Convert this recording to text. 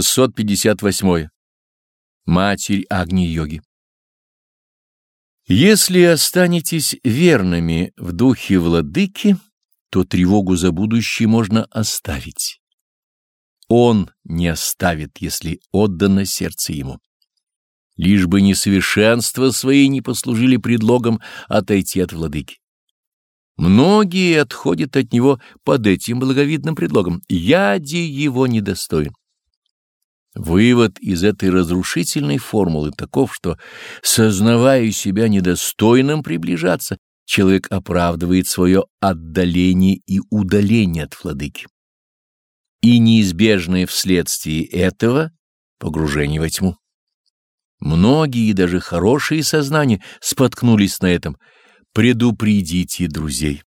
658. Матерь Агни-йоги. Если останетесь верными в духе владыки, то тревогу за будущее можно оставить. Он не оставит, если отдано сердце ему. Лишь бы несовершенства свои не послужили предлогом отойти от владыки. Многие отходят от него под этим благовидным предлогом. Яди его недостоин. Вывод из этой разрушительной формулы таков, что, сознавая себя недостойным приближаться, человек оправдывает свое отдаление и удаление от владыки. И неизбежное вследствие этого погружение во тьму. Многие, даже хорошие сознания, споткнулись на этом. Предупредите друзей.